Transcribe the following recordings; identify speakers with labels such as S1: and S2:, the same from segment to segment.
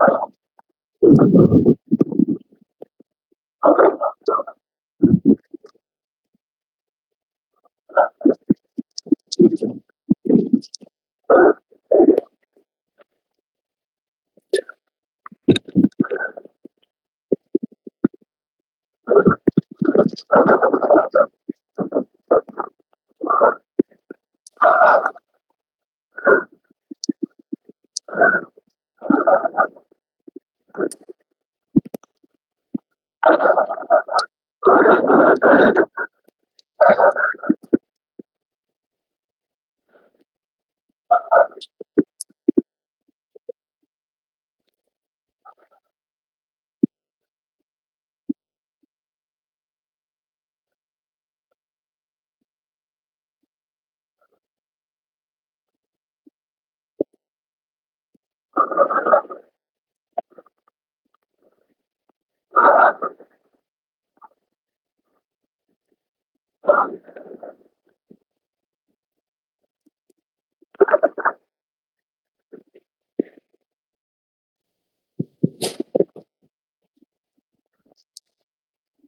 S1: about it.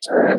S1: Sorry.